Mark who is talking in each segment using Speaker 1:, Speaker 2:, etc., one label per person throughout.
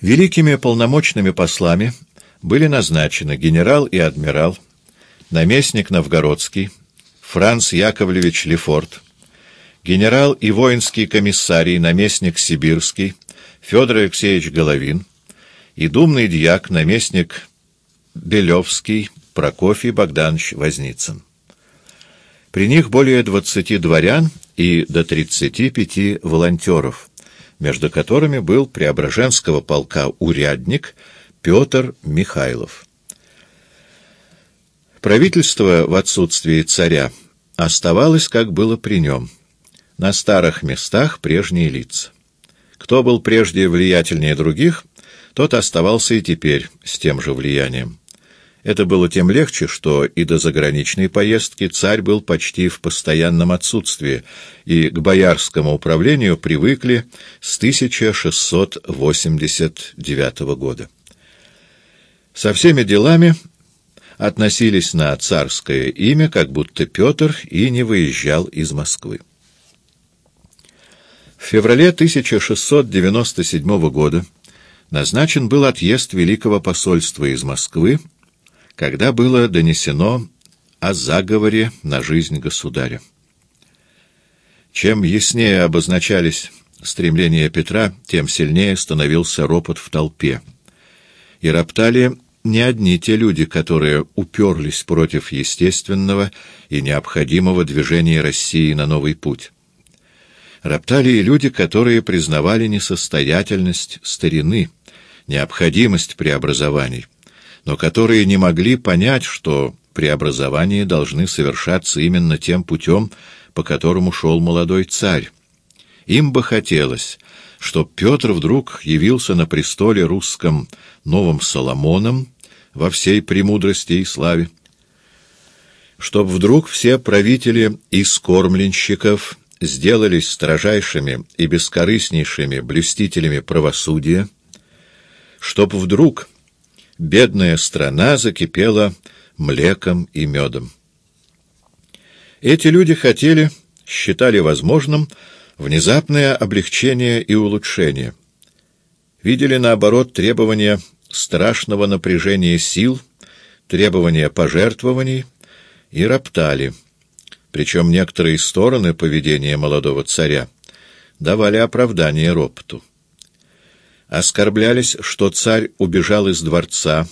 Speaker 1: Великими полномочными послами были назначены генерал и адмирал, наместник Новгородский, Франц Яковлевич Лефорт, генерал и воинский комиссарий, наместник Сибирский, Федор Алексеевич Головин и думный дьяк, наместник Белевский, Прокофий Богданович Возницын. При них более двадцати дворян и до тридцати пяти волонтеров, между которыми был Преображенского полка урядник Петр Михайлов. Правительство в отсутствии царя оставалось, как было при нем. На старых местах прежние лица. Кто был прежде влиятельнее других, тот оставался и теперь с тем же влиянием. Это было тем легче, что и до заграничной поездки царь был почти в постоянном отсутствии, и к боярскому управлению привыкли с 1689 года. Со всеми делами относились на царское имя, как будто Петр и не выезжал из Москвы. В феврале 1697 года назначен был отъезд Великого посольства из Москвы, когда было донесено о заговоре на жизнь государя. Чем яснее обозначались стремления Петра, тем сильнее становился ропот в толпе. И роптали не одни те люди, которые уперлись против естественного и необходимого движения России на новый путь. Роптали и люди, которые признавали несостоятельность старины, необходимость преобразований, но которые не могли понять, что преобразования должны совершаться именно тем путем, по которому шел молодой царь. Им бы хотелось, чтоб Петр вдруг явился на престоле русском новым Соломоном во всей премудрости и славе, чтоб вдруг все правители и скормленщиков сделались строжайшими и бескорыстнейшими блюстителями правосудия, чтоб вдруг бедная страна закипела млеком и медом. Эти люди хотели, считали возможным, внезапное облегчение и улучшение. Видели, наоборот, требования страшного напряжения сил, требования пожертвований и роптали. Причем некоторые стороны поведения молодого царя давали оправдание ропту оскорблялись, что царь убежал из дворца,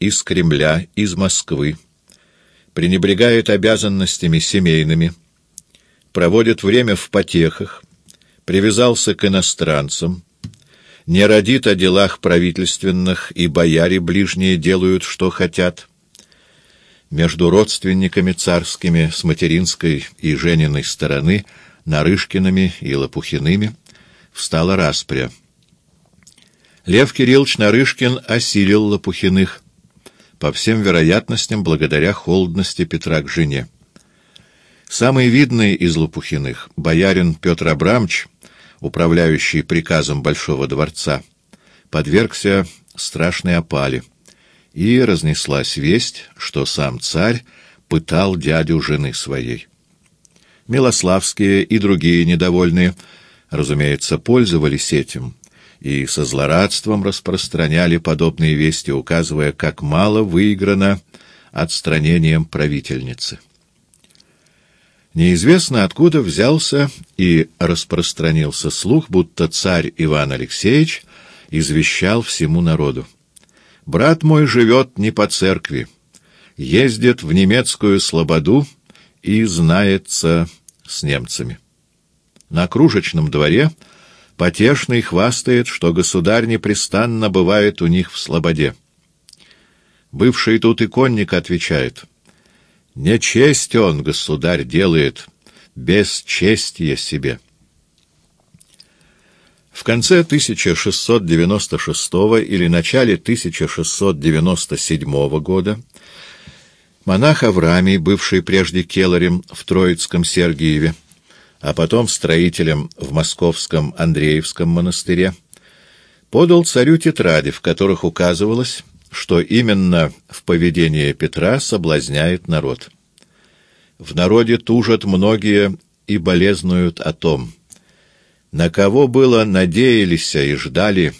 Speaker 1: из Кремля, из Москвы, пренебрегает обязанностями семейными, проводит время в потехах, привязался к иностранцам, не родит о делах правительственных, и бояре ближние делают, что хотят. Между родственниками царскими с материнской и жениной стороны, Нарышкиными и Лопухиными, встала распря — Лев Кириллович Нарышкин осилил Лопухиных, по всем вероятностям, благодаря холодности Петра к жене. Самый видный из Лопухиных, боярин Петр Абрамович, управляющий приказом Большого дворца, подвергся страшной опале, и разнеслась весть, что сам царь пытал дядю жены своей. Милославские и другие недовольные, разумеется, пользовались этим, и со злорадством распространяли подобные вести, указывая, как мало выиграно отстранением правительницы. Неизвестно откуда взялся и распространился слух, будто царь Иван Алексеевич извещал всему народу. «Брат мой живет не по церкви, ездит в немецкую слободу и знается с немцами». На кружечном дворе — Потешный хвастает, что государь непрестанно бывает у них в слободе. Бывший тут иконник отвечает. «Не честь он, государь, делает, без честия себе». В конце 1696 или начале 1697 года монах Авраамий, бывший прежде келарем в Троицком Сергиеве, а потом строителем в московском Андреевском монастыре, подал царю тетради, в которых указывалось, что именно в поведении Петра соблазняет народ. В народе тужат многие и болезнуют о том, на кого было надеялись и ждали,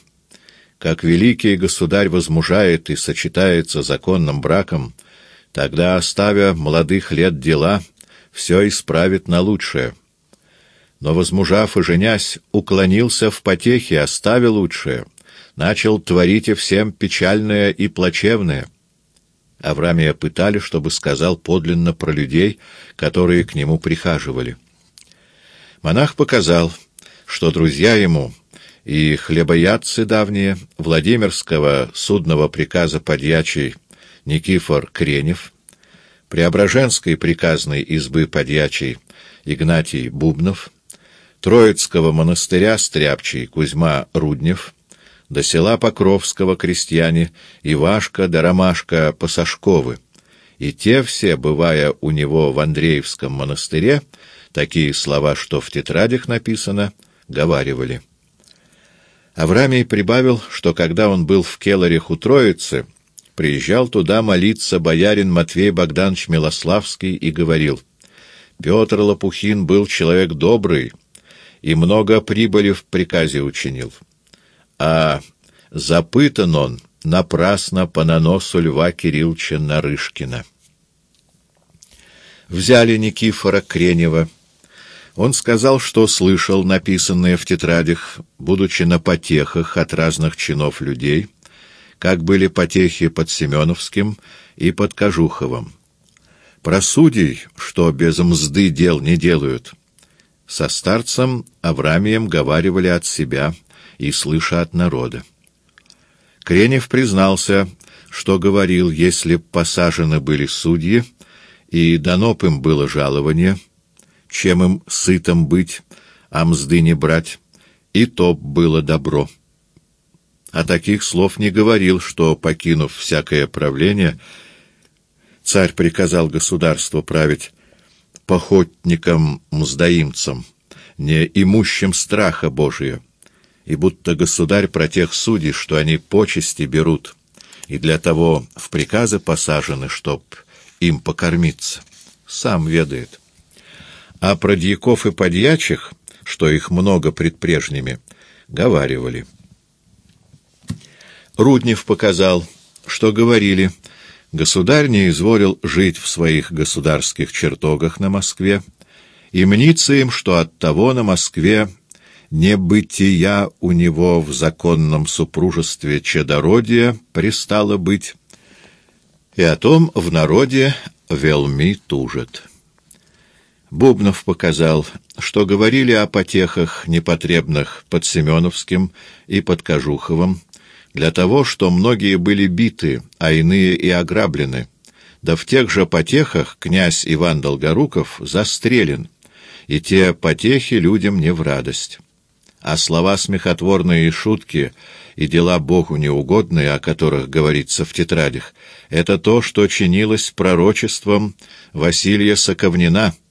Speaker 1: как великий государь возмужает и сочетается законным браком, тогда, оставя молодых лет дела, все исправит на лучшее. Но, возмужав и женясь, уклонился в потехе, оставил лучшее, начал творить и всем печальное и плачевное. Авраамия пытали, чтобы сказал подлинно про людей, которые к нему прихаживали. Монах показал, что друзья ему и хлебоядцы давние Владимирского судного приказа подьячий Никифор Кренев, Преображенской приказной избы подьячий Игнатий Бубнов, Троицкого монастыря стряпчий Кузьма Руднев, до села Покровского крестьяне Ивашка да Ромашка Пасашковы, и те все, бывая у него в Андреевском монастыре, такие слова, что в тетрадях написано, говаривали. Авраамий прибавил, что когда он был в Келарях у Троицы, приезжал туда молиться боярин Матвей Богданович Милославский и говорил, «Петр Лопухин был человек добрый и много прибыли в приказе учинил, а запытан он напрасно по наносу Льва Кирилловича Нарышкина». Взяли Никифора Кренева, он сказал, что слышал написанное в тетрадях, будучи на потехах от разных чинов людей, как были потехи под Семеновским и под Кожуховым. Про судей, что без мзды дел не делают. Со старцем Авраамием говаривали от себя и слыша от народа. Кренев признался, что говорил, если посажены были судьи, и дано б им было жалование — чем им сытым быть, а мзды не брать, и то было добро. А таких слов не говорил, что, покинув всякое правление, царь приказал государство править походникам-мздоимцам, не имущим страха Божия, и будто государь про тех судей, что они почести берут, и для того в приказы посажены, чтоб им покормиться, сам ведает а про дьяков и подьячих, что их много пред прежними, говаривали. Руднев показал, что говорили, государь не изволил жить в своих государских чертогах на Москве, и мнится им, что от того на Москве не бытия у него в законном супружестве чадородия пристало быть, и о том в народе велми тужит. Бубнов показал, что говорили о потехах непотребных под Семеновским и под Кожуховым, для того, что многие были биты, а иные и ограблены. Да в тех же потехах князь Иван Долгоруков застрелен, и те потехи людям не в радость. А слова смехотворные и шутки, и дела Богу неугодные, о которых говорится в тетрадях, это то, что чинилось пророчеством Василия Соковнина —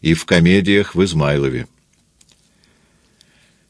Speaker 1: и в комедиях в Измайлове.